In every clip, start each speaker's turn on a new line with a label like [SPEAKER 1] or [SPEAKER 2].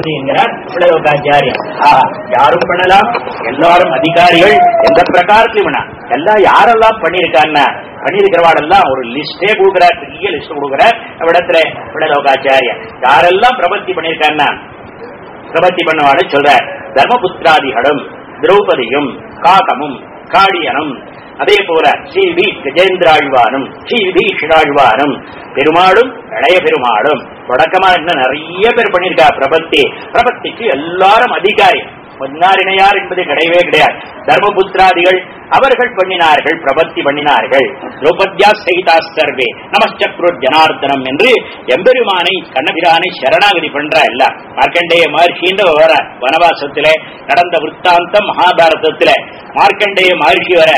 [SPEAKER 1] என்கிறார் பிள்ளலோகாச்சாரியம் ஆஹா யாரும் பண்ணலாம். எல்லாரும் அதிகாரிகள். எந்த பிரகாரத்திலும் வேணாம் எல்லாம் யாரெல்லாம் பண்ணியிருக்கான்னா? பண்ணியிருக்கிறவாடெல்லாம் ஒரு லிஸ்டே கொடுக்கிறார். பெரிய லிஸ்ட் கொடுக்கிறார். இடத்துல பிள்ளலோகாச்சாரியம் யாரெல்லாம் பிரபத்தி பண்ணியிருக்கான்னா? பிரபத்தி பண்ணுவான்னு சொல்றார். தர்மபுத்திராதிகளும் திரௌபதியும் காகமும் காடியனும் அதே போல ஸ்ரீ வி கஜேந்திராழ்வானும் ஸ்ரீ விபீஷணாழ்வானும் பெருமாளும் இளைய பெருமாளும் தொடக்கமா என்ன நிறைய பேர் பண்ணியிருக்கா பிரபத்தி. பிரபத்திக்கு எல்லாரும் அதிகாரி. பொன்னாரிணையார் என்பது கிடையவே கிடையாது. தர்மபுத்திராதிகள் அவர்கள் பண்ணினார்கள் பிரபத்தி பண்ணினார்கள். திரௌபத்யா சகிதா சர்வே நமச்சக்ரு ஜனார்த்தனம் என்று எம்பெருமானை கண்ணபிரானை சரணாகதி பண்றா இல்ல மார்க்கண்டேய மகர்ஷின்ற வர வனவாசத்திலே நடந்த விற்த்தாந்தம் மகாபாரதத்துல மார்க்கண்டேய மகர்ஷி வர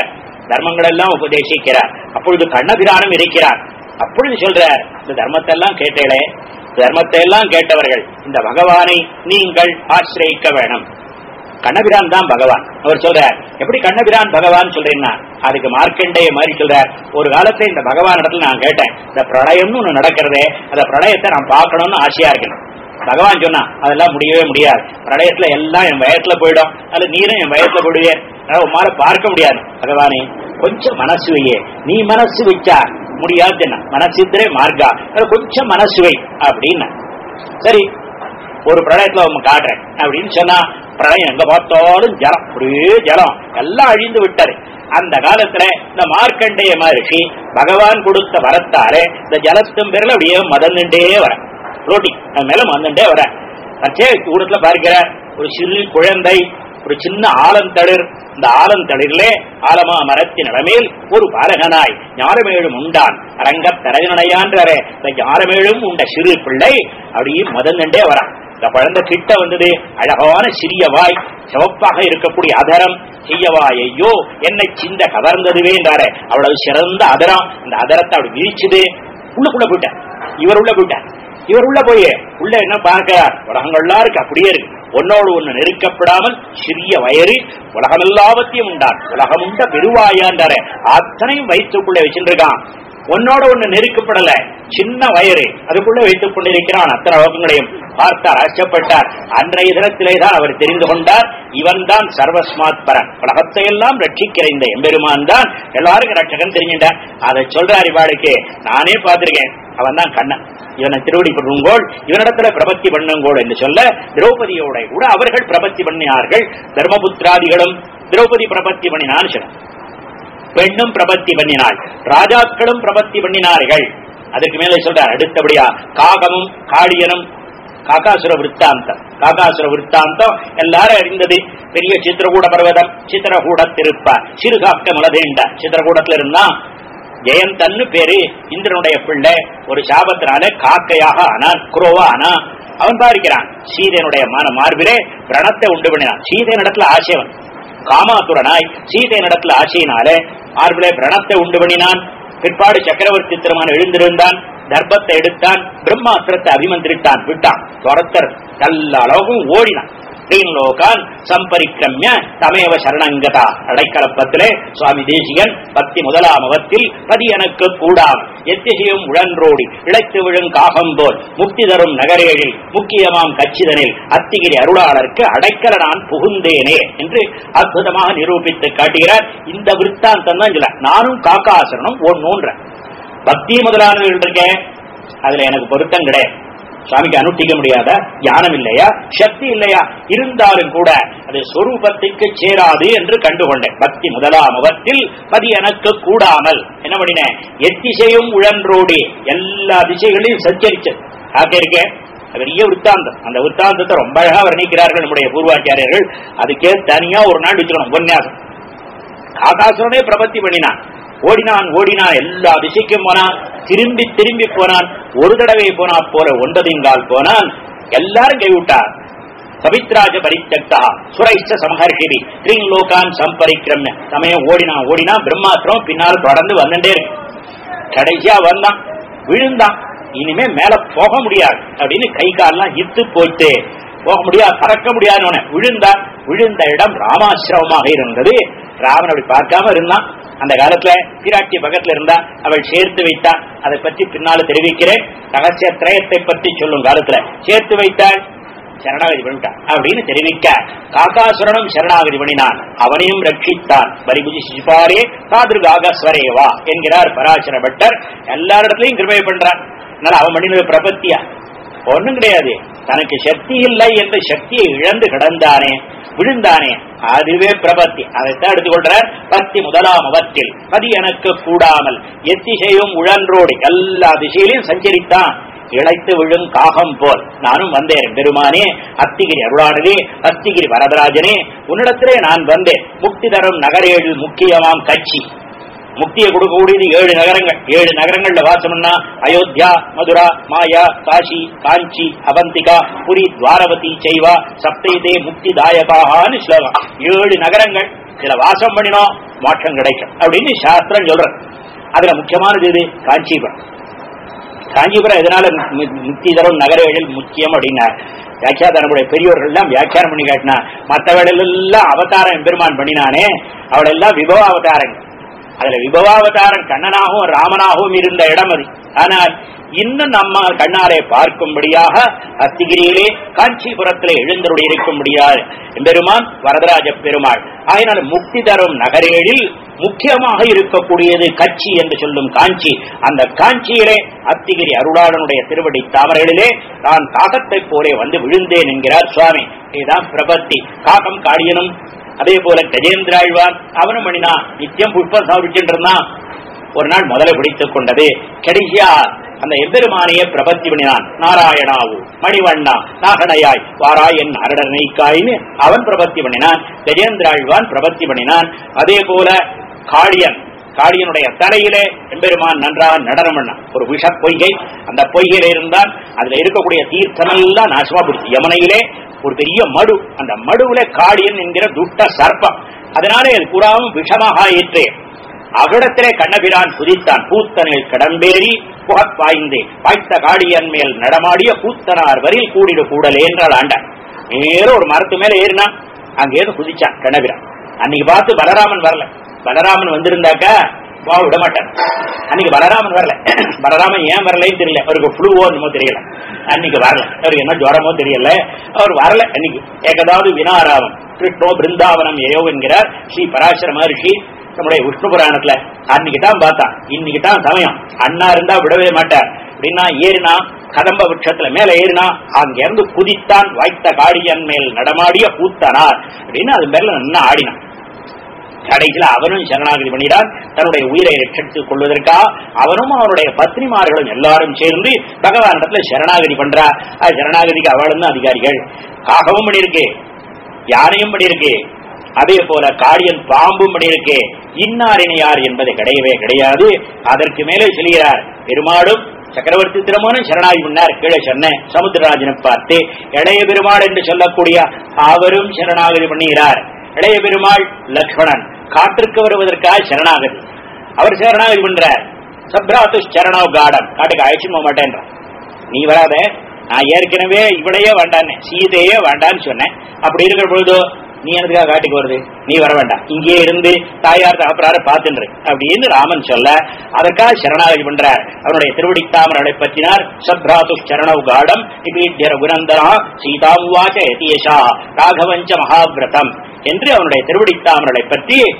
[SPEAKER 1] தர்மங்கள் எல்லாம் உபதேசிக்கிறார். அப்பொழுது கண்ணபிரானும் இருக்கிறார். அப்பொழுது சொல்றார் இந்த தர்மத்தை எல்லாம் கேட்டேளே தர்மத்தை எல்லாம் கேட்டவர்கள் இந்த பகவானை நீங்கள் ஆசிரியிக்க வேணும். கண்ணபிரான் தான் பகவான். அவர் சொல்றார் எப்படி கண்ணபிரான் பகவான்? சொல்றீங்கன்னா அதுக்கு மார்க்கண்டே மாதிரி சொல்றார் ஒரு காலத்தை இந்த பகவான் இடத்துல நான் கேட்டேன் இந்த பிரளயம்னு ஒண்ணு நடக்கிறதே அந்த பிரளயத்தை நான் பார்க்கணும்னு ஆசையா இருக்கணும். பகவான் சொன்னா அதெல்லாம் முடியவே முடியாது. பிரளயத்துல எல்லாம் என் வயசுல போயிடும். அது நீரும் என் வயசுல போடுவேன் உமார பார்க்க முடியாது. பகவானே கொஞ்சம் மனசு வையே. நீ மனசு வச்சா முடியாது மனசித்திரே மார்க்கா. கொஞ்சம் மனசு வை அப்படின்னு. சரி ஒரு பிரளயத்துல உங்க காட்டுறேன் அப்படின்னு சொன்னா பிரளயம் எங்க பார்த்தாலும் ஜலம். ஒரே ஜலம். எல்லாம் அழிந்து விட்டாரு அந்த காலத்துல இந்த மார்க்கண்டேய மகர்ஷி பகவான் கொடுத்த வரத்தாலே இந்த ஜலத்தும் பேர்ல அப்படியே மதந்துட்டே வர ரோட்டி அது மேல மதந்துட்டே வர பச்சை தூரத்துல பார்க்கிற ஒரு சிறு குழந்தை ஒரு சின்ன ஆலந்தளிர் இந்த ஆலந்தளிரிலே ஆலமா மரத்தின் இடமேல் ஒரு பாலகனாய் ஞானமேழும் உண்டான். அரங்கத்தரகனையான்றாரே இந்த ஞானமேழும் உண்ட சிறு பிள்ளை அப்படியே மதந்துண்டே வரான். இந்த குழந்தை கிட்ட வந்தது அழகான சிறிய வாய் சிவப்பாக இருக்கக்கூடிய அதரம். செய்யவாய் ஐயோ என்னை சிந்த கவர்ந்ததுவே என்றாரு. அவ்வளவு சிறந்த அதரம். இந்த அதரத்தை அப்படி விரிச்சுது உள்ளுக்குள்ள போயிட்டேன் இவர் உள்ள போயிட்டேன் இவர் உள்ள போய் உள்ள என்ன பார்க்கிறார்? உலகங்கள்லாம் இருக்கு. அப்படியே இருக்கு. ஒன்னோடு ஒன்று நெருக்கப்படாமல் சிறிய வயறு உலகமெல்லாவத்தையும் உண்டான். உலகம் உண்ட பெருவாயாண்டார அத்தனையும் வயிற்றுக்குள்ளே வச்சுருக்கான் ஒன்னோட ஒண்ணு நெருக்கப்படல. சின்ன வயறு. அதுக்குள்ள வைத்துக் கொண்டிருக்கிறான் அத்தனை லோகங்களையும் பார்த்தார் ஆச்சப்பட்டார் அன்றைய தினத்திலே தான் அவர் தெரிந்து கொண்டார். இவன் தான் சர்வஸ்மாத் பரன் உலகத்தை எல்லாம் ரட்சிக்கிற இந்த எம்பெருமான் தான் எல்லாருக்கும் ரட்சகன் தெரிஞ்சிட்டார் அதை சொல்றார் இவாளுக்கு நானே பார்த்திருக்கேன். அவன் தான் கண்ணன். இவனை திருவடி பண்ணுங்கோள் இவனிடத்துல பிரபத்தி பண்ணுங்கோள் என்று சொல்ல திரௌபதியோட கூட அவர்கள் பிரபத்தி பண்ணினார்கள். தர்மபுத்திராதிகளும் திரௌபதி பிரபத்தி பண்ணினான் பெண்ணும் பிரபத்தி பண்ணினாள். ராஜாக்களும் பிரபத்தி பண்ணினார்கள். அதுக்கு மேலே சொல்றார் அடுத்தபடியா காகமும் காளியனும் காகாசுர விற்த்தாந்தம் காகாசுர விற்த்தாந்தம் எல்லாரும் அறிந்தது. பெரிய சித்திரகூட பர்வதம் சித்திரகூட திருப்ப சிறுகாக்க மலதேண்ட சித்திரகூடத்துல இருந்தா ஜெயந்தன்னு பேரு. இந்திரனுடைய பிள்ளை. ஒரு சாபத்தினால காக்கையாக ஆனான் குரோவா ஆனா அவன் பாரிக்கிறான் சீதையனுடைய மன மார்பிலே பிரணத்தை உண்டு பண்ணினான். சீதையின் இடத்துல ஆசைவன் காமாத்துரனாய் சீதையின் இடத்துல ஆசையினாலே மார்பிலே பிரணத்தை உண்டு பண்ணினான். பிற்பாடு சக்கரவர்த்தி திருமணம் எழுந்திருந்தான். தர்ப்பத்தை எடுத்தான். பிரம்மாஸ்திரத்தை அபிமந்திரித்தான். விட்டான். துரத்தர். எல்லா அளவுக்கும் ஓடினான். ஸ்ரீலோகான் சம்பரிக்கிரமிய தமேவ சரணங்கதா. அடைக்கலப்பத்திலே சுவாமி தேசிகன் பக்தி முதலாம் அவத்தில் பதி எனக்கு கூடாம். எத்திசையும் உழன்றோடி இழைத்து விழும் காகம் போல் முக்தி தரும் நகரேழில் முக்கியமாம் கச்சிதனில் அத்திகிரி அருளாளருக்கு அடைக்கல நான் புகுந்தேனே என்று அற்புதமாக நிரூபித்து காட்டுகிறார். இந்த விற்த்தாந்தம் தான் சொல்ல நானும் காக்காசரனும் ஒன்னூன்ற பக்தி முதலானவர்கள் இருக்கேன். அதுல எனக்கு பொருத்தம் கிடையாது. சுவாமிக்கு அனுட்டிக்க முடியாத ஞானம் இல்லையா? சக்தி இல்லையா? இருந்தாலும் கூட அது சொரூபத்துக்கு சேராது என்று கண்டுகொண்டேன். பக்தி முதலாம் முகத்தில் பதி எனக்கு கூடாமல். என்ன பண்ணினேன்? எத்திசையும் உழன்றோடி. எல்லா திசைகளையும் சஞ்சரிச்சது ஆக்க இருக்கேன் பெரிய விற்த்தாந்தம் அந்த விற்த்தாந்தத்தை ரொம்ப அழகா வர்ணிக்கிறார்கள் நம்முடைய பூர்வாச்சாரியர்கள். அதுக்கே தனியா ஒரு நாள் வச்சுக்கணும் உபன்யாசம். ஆகாசனே பிரபத்தி பண்ணினான். ஓடினான் ஓடினான் எல்லா திசைக்கும் போனான் திரும்பி திரும்பி போனான் ஒரு தடவை போனா போல ஒன்பதின்கால் போனான். எல்லாரும் கைவிட்டார். பவித்ராஜ பரித்தக்தா சுரைஷ்ட சமஹர்ஷிவி த்ரீங் லோகான் சம்பரிக்கிரம்ய சமயம் ஓடினா ஓடினா பிரம்மாத்திரம் பின்னால் தொடர்ந்து வந்துட்டே இருக்கு. கடைசியா வந்தான் விழுந்தான். இனிமே மேல போக முடியாது அப்படின்னு கை கால்லாம் இத்து போயிட்டு போக முடியாது பறக்க முடியாதுன்னு விழுந்தான். விழுந்த இடம் ராமாசிரமமாக இருந்தது. ராமன் அப்படி பார்க்காம இருந்தான். அந்த காலத்துல சீராட்டி பக்கத்துல இருந்தா அவள் சேர்த்து வைத்தா. அதை பற்றி பின்னால தெரிவிக்கிறேன். ரகசிய திரயத்தை பற்றி சொல்லும் காலத்துல. சேர்த்து வைத்தாள். சரணாகதி பண்ணிட்டான். அப்படின்னு தெரிவிக்க காகாசுரனும் சரணாகதி பண்ணினான். அவனையும் ரட்சித்தான். பரிபுஜி சிபாரே தாதிருகாகஸ்வரேவா என்கிறார் பராசர பட்டர் எல்லாரிடத்திலையும் கிருபை பண்றான். அதனால அவன் பண்ணினது பிரபத்தியா? ஒண்ணும் கிடையாது. தனக்கு சக்தி இல்லை என்று சக்தியை இழந்து கிடந்தானே விழுந்தானே. அதுவே பிரபத்தி. அதைத்தான் எடுத்துக்கொள்றார். பத்தி முதலாம் அவத்தில். பதி எனக்கு கூடாமல். எத்திசையும் உழன்றோடு. எல்லா திசையிலையும் சஞ்சரித்தான். இழைத்து விழும் காகம் போல். நானும் வந்தேன் பெருமானே. அத்திகிரி அருளானதே. அத்திகிரி வரதராஜனே. உன்னிடத்திலே நான் வந்தேன். முக்தி தரும் நகரேழு முக்கியமாம் கட்சி. முக்தியை கொடுக்கக்கூடியது ஏழு நகரங்கள். ஏழு நகரங்கள்ல வாசம்னா அயோத்தியா மதுரா மாயா காஷி காஞ்சி அவந்திகா புரி துவாரவதி செய்வா சப்தைதே முக்தி தாயகான்னு ஸ்லோகம். ஏழு நகரங்கள். இதுல வாசம் பண்ணினோம் மாற்றம் கிடைக்கும். அப்படின்னு சாஸ்திரம் சொல்ற. அதுல முக்கியமானது இது காஞ்சிபுரம். காஞ்சிபுரம் எதனால முக்தி தரும் நகர எழில் முக்கியம் அப்படின்னா வியாக்கியாத நம்முடைய பெரியோர்கள் எல்லாம் வியாக்கியானம் பண்ணி காட்டினா மற்ற வேலையிலெல்லாம் அவதாரம் எம்பெருமான் பண்ணினானே அவளெல்லாம் விபவ அவதாரங்கள். அதுல விபவாவதாரம் கண்ணனாகவும் ராமனாகவும் இருந்த இடம் அது. ஆனால் இன்னும் நம்ம கண்ணாலே பார்க்கும்படியாக அத்திகிரியிலே காஞ்சிபுரத்திலே இருக்க முடியாது பெருமான் வரதராஜ பெருமாள் ஆயினால் முக்தி தரும் நகரேழில் முக்கியமாக இருக்கக்கூடியது கட்சி என்று சொல்லும் காஞ்சி. அந்த காஞ்சியிலே அத்திகிரி அருளாளனுடைய திருவடி தாமரைகளிலே நான் காகத்தைப் போலே வந்து விழுந்தேன் என்கிறார் சுவாமி. இதுதான் பிரபத்தி. காகம் காடியனும் அதே போல கஜேந்திராழ்வார் அவனும் மணினா நித்தியம் புஷ்பம் சாப்பிட்டு இருந்தான் ஒரு நாள் முதல பிடித்துக் கொண்டது கடைசியா அந்த எம்பெருமானையே பிரபத்தி பண்ணினான். நாராயணாவு மணிவண்ணா நாகனையாய் வாராய் என் அரடனைக்காயின்னு அவன் பிரபத்தி பண்ணினான். கஜேந்திராழ்வான் பிரபத்தி பண்ணினான். அதே போல காளியன் காளியனுடைய தலையிலே எம்பெருமான் நன்றாக நடனம் பண்ணான். ஒரு விஷ பொய்கை. அந்த பொய்கையில இருந்தால் அதுல இருக்கக்கூடிய தீர்த்தமெல்லாம் நாசமா போடுச்சு யமுனையிலே ஒரு பெரிய மடு. அந்த மடுவுல காளியன் என்கிற துட்ட சர்ப்பம். அதனாலே அது புறாவும் விஷமாக ஏற்றே. அகடத்திலே கண்ணபிரான் குதித்தான். பூத்தனில் கடம்பேறி புகத் பாய்ந்து. பாய்த்த காடியன் மேல் நடமாடிய பூத்தனார் வரில் கூடிடு கூடலே என்றால் ஆண்டான் நேர ஒரு மரத்து மேல ஏறினான். அங்கேயிருந்து குதிச்சான் கண்ணபிரான். அன்னைக்கு பார்த்து பலராமன் வரல. பலராமன் வந்திருந்தாக்கா? வா விட மாட்டேன் அன்னைக்கு பலராமன் வரல. பலராமன் ஏன் வரலன்னு தெரியல. அவருக்கு ஃப்ளூவோ என்னமோ தெரியல. அன்னைக்கு வரல. அவருக்கு என்ன ஜுவரமோ தெரியல. அவர் வரல. அன்னைக்கு ஏகதாவது வினாராமம் கிருஷ்ணோ பிருந்தாவனம் ஏயோ என்கிறார். ஸ்ரீ பராசர மகர்ஷி நம்முடைய விஷ்ணு புராணத்துல. அன்னைக்கு தான் பார்த்தான் இன்னைக்கு தான் சமயம். அண்ணா இருந்தா விடவே மாட்டார். அப்படின்னா ஏறினா கதம்ப விருட்சத்துல மேல ஏறினா அங்கிருந்து குதித்தான் வாய்த்த காடியன் மேல் நடமாடிய கூத்தனார். அப்படின்னு அது மேல நல்லா ஆடினான். கடைசியில் அவனும் சரணாகதி பண்ணிடான் தன்னுடைய உயிரை ரட்சித்துக் கொள்வதற்காக அவனும் அவனுடைய பத்னிமார்களும் எல்லாரும் சேர்ந்து பகவானிடத்துல சரணாகதி பண்றா. அது சரணாகதிக்கு அவளும் தான் அதிகாரிகள். காகவும் பண்ணியிருக்கு. யானையும் பண்ணியிருக்கு. அதே போல காரியன் பாம்பும் பண்ணியிருக்கு. இன்னாரினையார் என்பது கிடையவே கிடையாது. அதற்கு மேலே சொல்கிறார் பெருமாடும் சக்கரவர்த்தி திருமணம் சரணாகி பண்ணார். கீழே சொன்னேன் சமுத்திரராஜனை பார்த்து இளைய பெருமாள் என்று சொல்லக்கூடிய அவரும் சரணாகதி பண்ணுகிறார். இளைய பெருமாள் லக்ஷ்மணன். காற்றுக்கு வருவதற்காக சரணாகதி. அவர் சரணாகதி பண்றார். சப்ராத்து சரணோ காடம். காட்டுக்கு அழைச்சின்னு போக மாட்டேன்றான் நீ வராத. நான் ஏற்கனவே இவளையே வேண்டான்னு சீதையே வேண்டான்னு சொன்னேன். அப்படி இருக்கிற பொழுது நீ எனதுக்காக காட்டுக்கு வருது? நீ வர வேண்டாம். இங்கே இருந்து தாயார் தகப்பறாரு பார்த்துன்று. அப்படின்னு ராமன் சொல்ல அதற்காக சரணாகதி பண்றார். அவனுடைய திருவடி தாமரனை பற்றினார். சப்ராத்து சரணவ் காடம். இப்பீட்ய ரகுநந்தனா சீதாமுவாச்ச யதீஷா ராகவஞ்ச மகாவிரதம் என்று அவனுடைய திருவடி தாமரனை பற்றி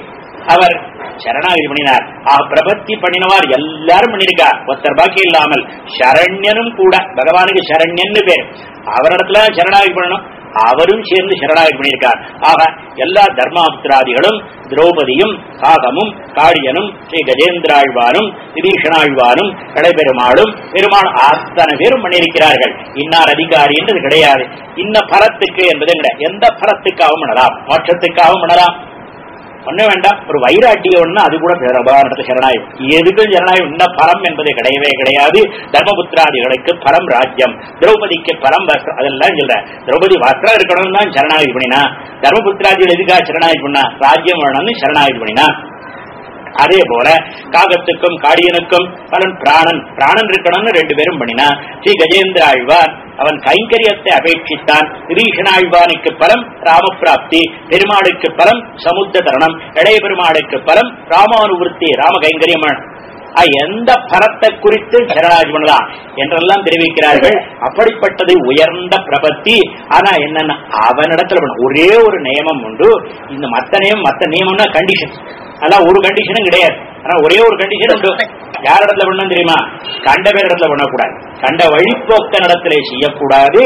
[SPEAKER 1] அவர் சரணாகதி பண்ணினார். ஆ பிரபத்தி பண்ணினவார் எல்லாரும் பண்ணிருக்கா? ஒருத்தர் பாக்கி இல்லாமல். சரண்யனும் கூட. பகவானுக்கு சரண்யன்னு பேர். அவரிடத்துல சரணாகதி பண்ணணும். அவரும் சேர்ந்து சரணாகி பண்ணியிருக்கார். ஆக எல்லா தர்மாபுத்திராதிகளும் திரௌபதியும் காகமும் காடியனும் ஸ்ரீ கஜேந்திராழ்வாரும் விபீஷணாழ்வானும் கடைபெருமாளும் பெருமாள் அத்தனை பேரும் பண்ணியிருக்கிறார்கள். இன்னார் அதிகாரி என்றது கிடையாது. இன்ன பரத்துக்கு என்பது எந்த பரத்துக்காகவும் பண்ணலாம். மோட்சத்துக்காகவும் பண்ணலாம். ஒண்ணு வேண்டாம். ஒரு வைராட்டிய அது கூட பகவானிடத்துல சரணாயம் எதுக்கும் சரணாயம் இன்ன பரம் என்பது கிடையவே கிடையாது. தர்மபுத்திராதிகளுக்கு பரம் ராஜ்யம். திரௌபதிக்கு பரம் வஸ்திரம் அதெல்லாம் சொல்ற திரௌபதி வஸ்திரம் இருக்கணும்னு தான் சரணாகி பண்ணினா. தர்மபுத்திராதிகள் எதுக்காக சரணாயி பண்ணா? ராஜ்யம் வேணும்னு சரணாகி பண்ணினா. அதே போல காகத்துக்கும் காடியனுக்கும் பலன் பிராணன். பிராணன் இருக்கணும்னு ரெண்டு பேரும் பண்ணினா ஸ்ரீ கஜேந்திர ஆழ்வார் அவன் கைங்கரியத்தை அபேட்சித்தான். விபீஷணாழ்வானுக்கு பலம் ராமபிராப்தி பெருமாளுக்கு பலம் சமுத்திர தரணம் இளைய பெருமாளுக்கு பலம் ராமானுவருத்தி ராம கைங்கரியம் எந்த பரத்தை குறித்து சரணாகதி பண்ணலாம் என்றெல்லாம் தெரிவிக்கிறார்கள். அப்படிப்பட்டது உயர்ந்த பிரபத்தி. ஆனா என்னன்னா? அவனிடத்துல ஒரே ஒரு நியமம் உண்டு. இந்த மத்த நியமம் மத்த நியமம்னா கண்டிஷன் அதெல்லாம் ஒரு கண்டிஷனும் கிடையாது. ஆனா ஒரே ஒரு கண்டிஷன் உண்டு. யார் இடத்துல பண்ணணும் தெரியுமா? கண்ட பேர் இடத்துல பண்ணக்கூடாது கண்ட வழிபோக்க நடத்திலே செய்யக்கூடாது.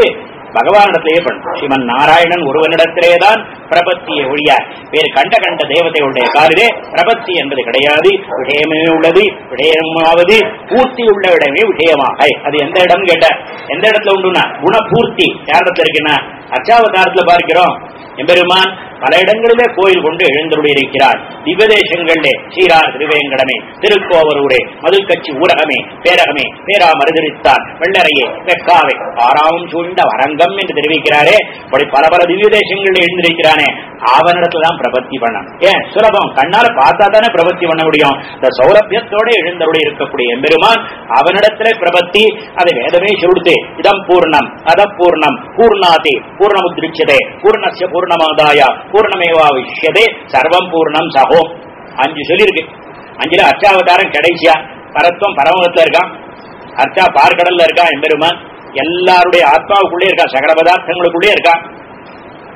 [SPEAKER 1] பகவானிடத்திலேயே பண்ணும் ஸ்ரீமன் நாராயணன் ஒருவனிடத்திலே தான் பிரபத்தியை ஒழிய. வேறு கண்ட கண்ட தேவதையுடைய காலிலே பிரபத்தி என்பது கிடையாது. விஷயமே உள்ளது விஷயமாவது பூர்த்தி உள்ள இடமே விஷயமாக அது எந்த இடம் கேட்ட? எந்த இடத்துல உண்டுனா? குணபூர்த்தி. யார் இடத்துல இருக்குன்னா? அச்சாவதாரத்துல பார்க்கிறோம். எம்பெருமான் பல இடங்களிலே கோயில் கொண்டு எழுந்தருடைய இருக்கிறார். திவ்யதேசங்களிலே சீரார் திருவேங்கடமே திருக்கோவரூரே மதுக்கட்சி ஊரகமே பேரகமே பேரா மருதரித்தான் வெள்ளரையே வெக்காவை ஆறாவும் சூழ்ந்த வரங்கம் என்று தெரிவிக்கிறாரே. அப்படி பல பல திவ்யதேசங்களில் எழுந்திருக்கிறானே. அவனிடத்துல தான் பிரபத்தி பண்ண ஏன்? சுலபம். கண்ணால பார்த்தா தானே பிரபத்தி பண்ண முடியும். இந்த சௌரபியத்தோட எழுந்தருடைய இருக்கக்கூடிய எம்பெருமான் அவனிடத்துல பிரபத்தி அதை வேதமே சொல்லுது. இதம் பூர்ணம் அத பூர்ணம் பூர்ணாதி பூர்ணமுதிருச்சதே பூர்ணச பூர்ணமாதாய பூர்ணமேவா விஷயதே சர்வம் பூர்ணம் சகோ. அஞ்சு சொல்லியிருக்கு அஞ்சுல அர்ச்சாவதாரம் கடைசியா. பரத்வம் பரமத்துல இருக்கான் அர்ச்சா பார்க்கடல்ல இருக்கான் எம்பெருமான்? எல்லாருடைய ஆத்மாவுக்குள்ளே இருக்கான் சகல பதார்த்தங்களுக்குள்ளே இருக்கான்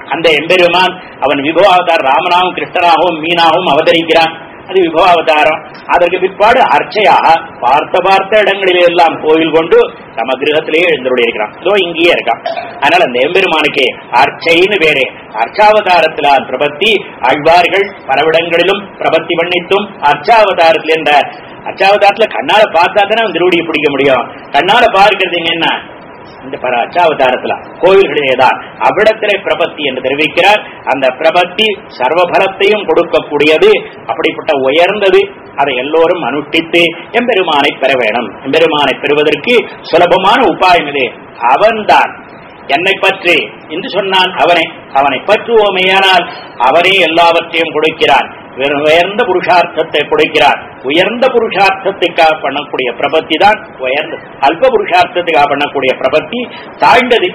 [SPEAKER 1] அந்த எம்பெருமான் அவன் விபவாவதார் ராமனாகவும் கிருஷ்ணனாகவும் மீனாகவும் அவதரிக்கிறான். அது விபவாவதாரம் அதற்கு பிற்பாடு அர்ச்சையாக பார்த்த பார்த்த இடங்களிலே எல்லாம் கோயில் கொண்டு நம்ம கிரகத்திலேயே எழுந்தருடைய இருக்கிறான் இதோ இங்கேயே இருக்கான் அதனால அந்த அர்ச்சைன்னு பேரே அர்ச்சாவதாரத்தில் பிரபத்தி ஆழ்வார்கள் பலவிடங்களிலும் பிரபத்தி பண்ணித்தும் அர்ச்சாவதாரத்தில் என்ற அச்சாவதாரத்துல கண்ணால பார்த்தா தானே அவன் திருவடியை பிடிக்க முடியும் கண்ணால பார்க்கிறது என்ன இந்த பர கோவில்களிலே தான் அவ்விடத்திலே பிரபத்தி என்று தெரிவிக்கிறார். அந்த பிரபத்தி சர்வபலத்தையும் கொடுக்கக்கூடியது அப்படிப்பட்ட உயர்ந்தது அதை எல்லோரும் அனுஷ்டித்து எம்பெருமானை பெற வேணும். எம்பெருமானை பெறுவதற்கு சுலபமான உபாயம் இது. அவன்தான். என்னை பற்றி? என்று சொன்னான் அவனை. அவனை பற்றுவோமேயானால் அவனே எல்லாவற்றையும் கொடுக்கிறான். உயர்ந்த புருஷார்த்தத்தை கொடுக்கிறார். உயர்ந்த புருஷார்த்தத்துக்காக பண்ணக்கூடிய பிரபத்தி தான் உயர்ந்த அல்ப புருஷார்த்தத்துக்காக பண்ணக்கூடிய பிரபத்தி தாழ்ந்தது.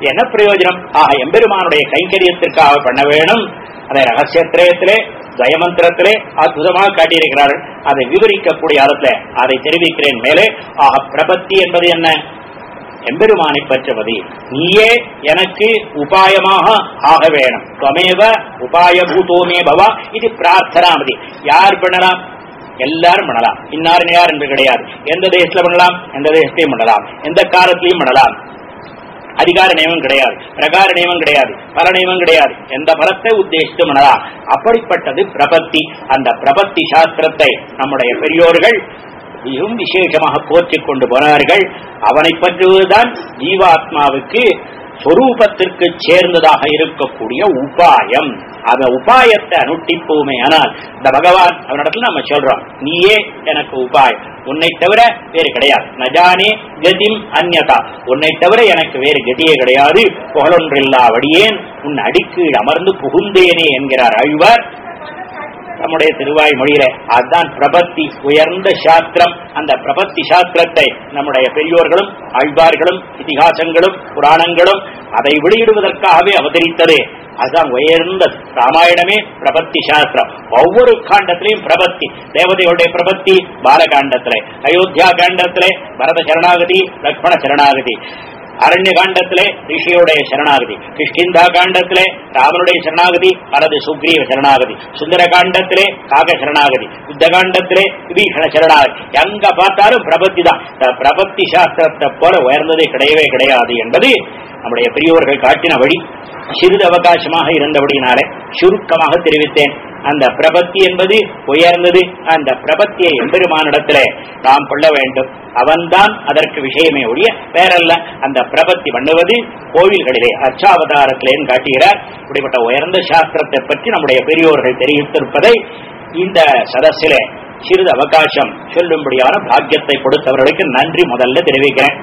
[SPEAKER 1] என்ன பிரயோஜனம்? ஆக எம்பெருமானுடைய கைங்கரியத்திற்காக பண்ண வேணும். அதை ரகசியத்திரயத்திலே ஜயமந்திரத்திலே அற்புதமாக காட்டியிருக்கிறார்கள். அதை விவரிக்கக்கூடிய அர்த்தத்துல அதை தெரிவிக்கிறேன் மேலே. ஆக பிரபத்தி என்பது என்ன? எம்பெருமானை பற்றுவது நீயே எனக்கு உபாயமாக ஆக வேணும். துவமேவ உபாய பூதோமே பவா இது பிரார்த்தனாமதி. யார் பண்ணலாம் எல்லாரும் பண்ணலாம் இன்னார் யார் என்று கிடையாது. எந்த தேசத்துல பண்ணலாம் எந்த தேசத்தையும் பண்ணலாம் எந்த காலத்திலையும் பண்ணலாம் அதிகார நியமம் கிடையாது. பிரகார நியமம் கிடையாது. பல நியமம் கிடையாது. எந்த பலத்தை உத்தேசித்து பண்ணலாம் அப்படிப்பட்டது பிரபத்தி. அந்த பிரபத்தி சாஸ்திரத்தை நம்முடைய பெரியோர்கள் மிகவும் விசேஷமாக போற்றிக் கொண்டு போனார்கள். அவனை பற்றுவதுதான் ஜீவாத்மாவுக்கு சொரூபத்திற்கு சேர்ந்ததாக இருக்கக்கூடிய உபாயம். அந்த உபாயத்தை அனுட்டிப்போமே ஆனால் இந்த பகவான் அவனிடத்துல நம்ம சொல்றோம் நீயே எனக்கு உபாயம். உன்னை தவிர வேறு கிடையாது. நஜானே கதிம் அந்நதா. உன்னை தவிர எனக்கு வேறு கதியே கிடையாது. புகழொன்றில்லா வடியேன் உன் அடிக்கீழ் அமர்ந்து புகுந்தேனே என்கிறார் அழ்வார். நம்முடைய திருவாய் மொழியில. அதுதான் பிரபத்தி உயர்ந்த சாஸ்திரம். அந்த பிரபத்தி சாஸ்திரத்தை நம்முடைய பெரியோர்களும் ஆழ்வார்களும் இதிகாசங்களும் புராணங்களும் அதை வெளியிடுவதற்காகவே அவதரித்தது. அதுதான் உயர்ந்த ராமாயணமே பிரபத்தி சாஸ்திரம். ஒவ்வொரு காண்டத்திலையும் பிரபத்தி. தேவதைகளுடைய பிரபத்தி பாலகாண்டத்திலே அயோத்தியா காண்டத்திலே பரத சரணாகதி லக்ஷ்மண சரணாகதி. அரண்ய காண்டத்திலே ரிஷியுடைய சரணாகதி கிஷ்கிந்தா காண்டத்திலே ராமனுடைய சரணாகதி அல்லது சுக்ரீவ சரணாகதி சுந்தர காண்டத்திலே காக சரணாகதி யுத்த காண்டத்திலே விபீஷண சரணாகதி. எங்க பார்த்தாலும் பிரபத்தி தான். பிரபத்தி சாஸ்திரத்தை போல உயர்ந்ததே கிடையவே கிடையாது என்பது நம்முடைய பெரியோர்கள் காட்டின வழி. சிறிது அவகாசமாக இருந்தபடியினாலே சுருக்கமாக தெரிவித்தேன். அந்த பிரபத்தி என்பது உயர்ந்தது. அந்த பிரபத்தியை எம்பெருமானிடத்துல நாம் கொள்ள வேண்டும். அவன்தான் அதற்கு விஷயமே ஒழிய வேறல்ல. அந்த பிரபத்தி பண்ணுவது கோவில்களிலே அச்சாவதாரத்திலேன்னு காட்டுகிறார். இப்படிப்பட்ட உயர்ந்த சாஸ்திரத்தை பற்றி நம்முடைய பெரியோர்கள் தெரிவித்திருப்பதை இந்த சதஸிலே சிறிது அவகாசம் சொல்லும்படியான பாக்கியத்தை கொடுத்தவர்களுக்கு நன்றி முதல்ல தெரிவிக்கிறேன்.